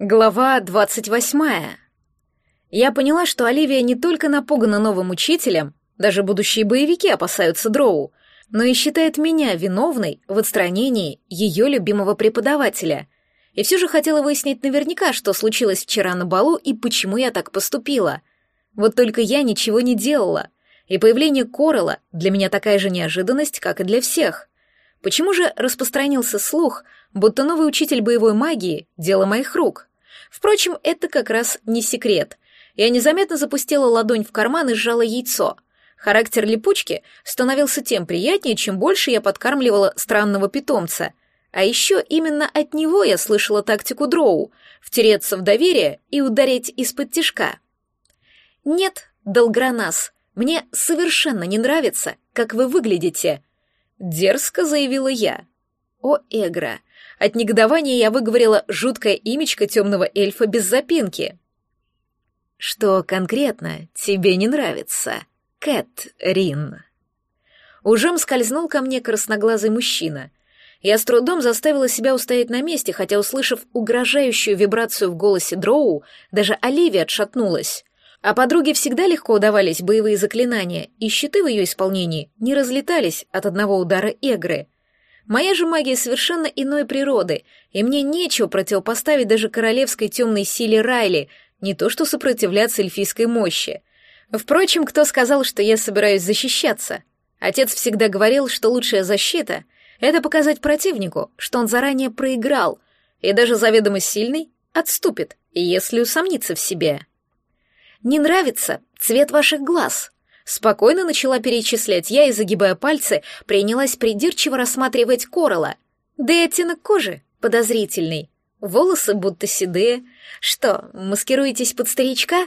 Глава двадцать восьмая. Я поняла, что Оливия не только напугана новым учителем, даже будущие боевики опасаются Дроу, но и считает меня виновной в отстранении ее любимого преподавателя. И все же хотела выяснить наверняка, что случилось вчера на балу и почему я так поступила. Вот только я ничего не делала, и появление Корола для меня такая же неожиданность, как и для всех. Почему же распространился слух, будто новый учитель боевой магии — дело моих рук? Впрочем, это как раз не секрет. Я незаметно запустила ладонь в карман и сжала яйцо. Характер липучки становился тем приятнее, чем больше я подкармливала странного питомца. А еще именно от него я слышала тактику дроу — втереться в доверие и ударить из-под тишка. «Нет, Долгранас, мне совершенно не нравится, как вы выглядите», — дерзко заявила я. «О, Эгра, от негодования я выговорила жуткое имечко темного эльфа без запинки. «Что конкретно тебе не нравится, Кэт Рин?» Ужом скользнул ко мне красноглазый мужчина. Я с трудом заставила себя устоять на месте, хотя, услышав угрожающую вибрацию в голосе Дроу, даже Оливия отшатнулась. А подруге всегда легко удавались боевые заклинания, и щиты в ее исполнении не разлетались от одного удара Эгры — Моя же магия совершенно иной природы, и мне нечего противопоставить даже королевской темной силе Райли, не то что сопротивляться эльфийской мощи. Впрочем, кто сказал, что я собираюсь защищаться? Отец всегда говорил, что лучшая защита — это показать противнику, что он заранее проиграл, и даже заведомо сильный отступит, если усомнится в себе. «Не нравится цвет ваших глаз», Спокойно начала перечислять я и, загибая пальцы, принялась придирчиво рассматривать Корола. Да и оттенок кожи подозрительный. Волосы будто седые. Что, маскируетесь под старичка?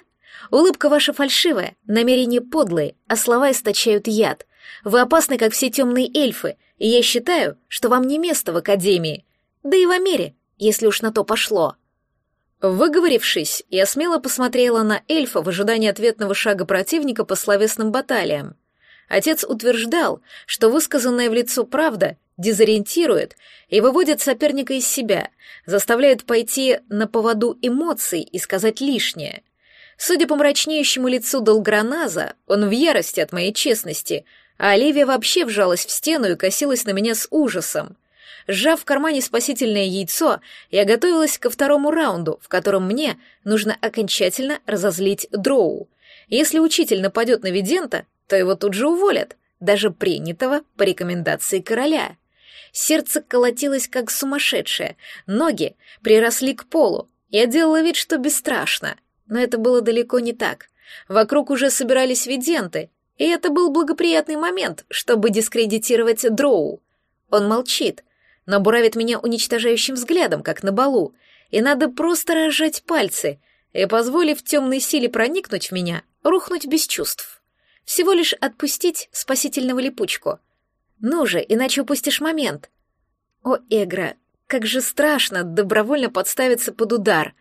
Улыбка ваша фальшивая, намерения подлые, а слова источают яд. Вы опасны, как все темные эльфы, и я считаю, что вам не место в Академии. Да и в Амере, если уж на то пошло. Выговорившись, я смело посмотрела на эльфа в ожидании ответного шага противника по словесным баталиям. Отец утверждал, что высказанная в лицо правда дезориентирует и выводит соперника из себя, заставляет пойти на поводу эмоций и сказать лишнее. Судя по мрачнеющему лицу Долграназа, он в ярости от моей честности, а Оливия вообще вжалась в стену и косилась на меня с ужасом. Сжав в кармане спасительное яйцо, я готовилась ко второму раунду, в котором мне нужно окончательно разозлить Дроу. Если учитель нападет на Видента, то его тут же уволят, даже принятого по рекомендации короля. Сердце колотилось как сумасшедшее, ноги приросли к полу. Я делала вид, что бесстрашно, но это было далеко не так. Вокруг уже собирались виденты, и это был благоприятный момент, чтобы дискредитировать Дроу. Он молчит, но буравит меня уничтожающим взглядом, как на балу, и надо просто разжать пальцы и, позволив темной силе проникнуть в меня, рухнуть без чувств. Всего лишь отпустить спасительного липучку. Ну же, иначе упустишь момент. О, Эгра, как же страшно добровольно подставиться под удар.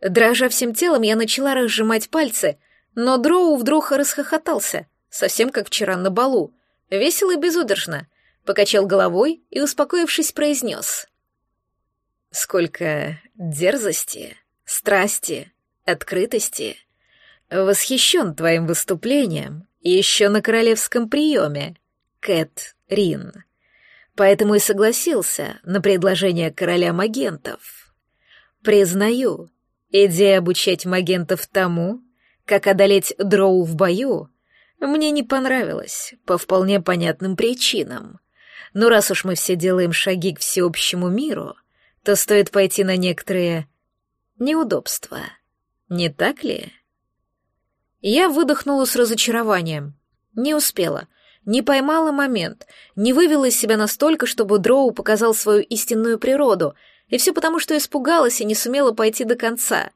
Дрожа всем телом, я начала разжимать пальцы, но Дроу вдруг расхохотался, совсем как вчера на балу, весело и безудержно — покачал головой и, успокоившись, произнес. «Сколько дерзости, страсти, открытости. Восхищен твоим выступлением еще на королевском приеме, Кэт Рин. Поэтому и согласился на предложение короля магентов. Признаю, идея обучать магентов тому, как одолеть дроу в бою, мне не понравилась по вполне понятным причинам. Но раз уж мы все делаем шаги к всеобщему миру, то стоит пойти на некоторые неудобства. Не так ли? Я выдохнула с разочарованием. Не успела. Не поймала момент, не вывела из себя настолько, чтобы Дроу показал свою истинную природу, и все потому, что испугалась и не сумела пойти до конца.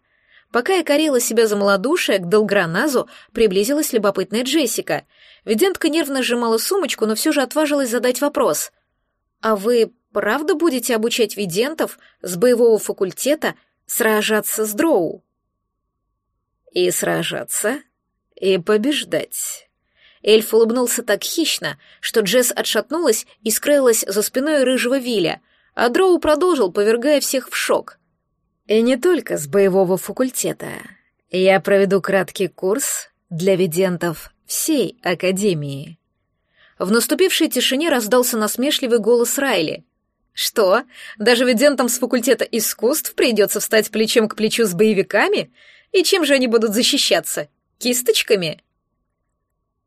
Пока я корила себя за малодушие, к Долграназу приблизилась любопытная Джессика. Видентка нервно сжимала сумочку, но все же отважилась задать вопрос. «А вы правда будете обучать видентов с боевого факультета сражаться с дроу?» «И сражаться, и побеждать». Эльф улыбнулся так хищно, что Джесс отшатнулась и скрылась за спиной рыжего Виля, а Дроу продолжил, повергая всех в шок. И не только с боевого факультета. Я проведу краткий курс для видентов всей Академии. В наступившей тишине раздался насмешливый голос Райли. «Что, даже видентам с факультета искусств придется встать плечом к плечу с боевиками? И чем же они будут защищаться? Кисточками?»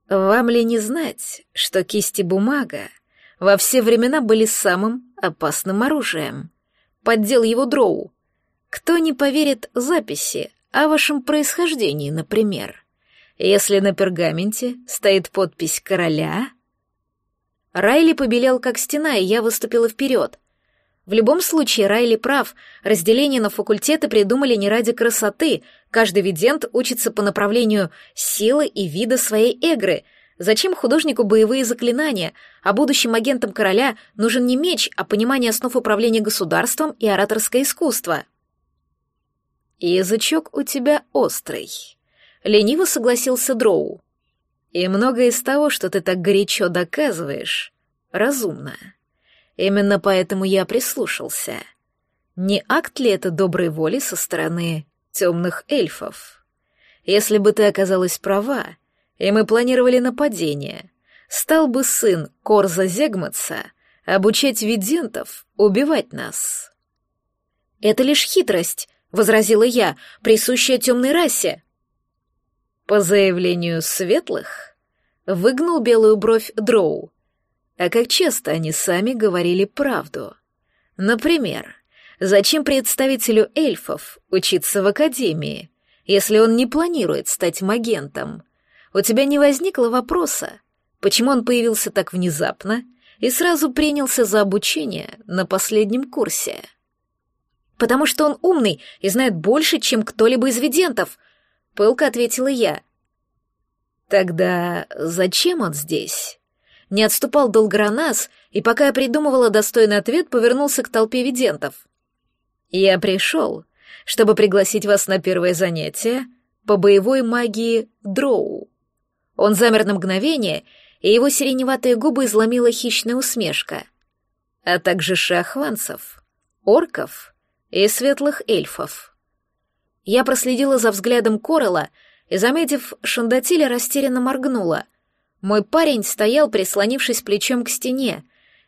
«Вам ли не знать, что кисти бумага во все времена были самым опасным оружием?» Поддел его дроу. «Кто не поверит записи о вашем происхождении, например?» Если на пергаменте стоит подпись короля... Райли побелел как стена, и я выступила вперед. В любом случае, Райли прав, разделение на факультеты придумали не ради красоты, каждый видент учится по направлению силы и вида своей эгры. Зачем художнику боевые заклинания, а будущим агентам короля нужен не меч, а понимание основ управления государством и ораторское искусство? «Язычок у тебя острый», Лениво согласился Дроу. И многое из того, что ты так горячо доказываешь, разумно. Именно поэтому я прислушался. Не акт ли это доброй воли со стороны темных эльфов? Если бы ты оказалась права, и мы планировали нападение, стал бы сын Корза Зегматса обучать видентов убивать нас. «Это лишь хитрость», — возразила я, присущая темной расе. По заявлению светлых, выгнул белую бровь Дроу. А как часто они сами говорили правду? Например, зачем представителю эльфов учиться в академии, если он не планирует стать магентом? У тебя не возникло вопроса, почему он появился так внезапно и сразу принялся за обучение на последнем курсе? «Потому что он умный и знает больше, чем кто-либо из видентов», — пылко ответила я. «Тогда зачем он здесь?» Не отступал Долгоранас, и пока я придумывала достойный ответ, повернулся к толпе видентов. «Я пришел, чтобы пригласить вас на первое занятие по боевой магии Дроу». Он замер на мгновение, и его сиреневатые губы изломила хищная усмешка. А также шахванцев, орков и светлых эльфов. Я проследила за взглядом Корола и, заметив Шандатиля, растерянно моргнула. Мой парень стоял, прислонившись плечом к стене,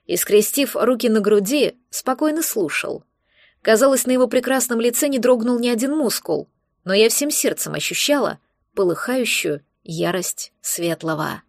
и, скрестив руки на груди, спокойно слушал. Казалось, на его прекрасном лице не дрогнул ни один мускул, но я всем сердцем ощущала полыхающую ярость светлого.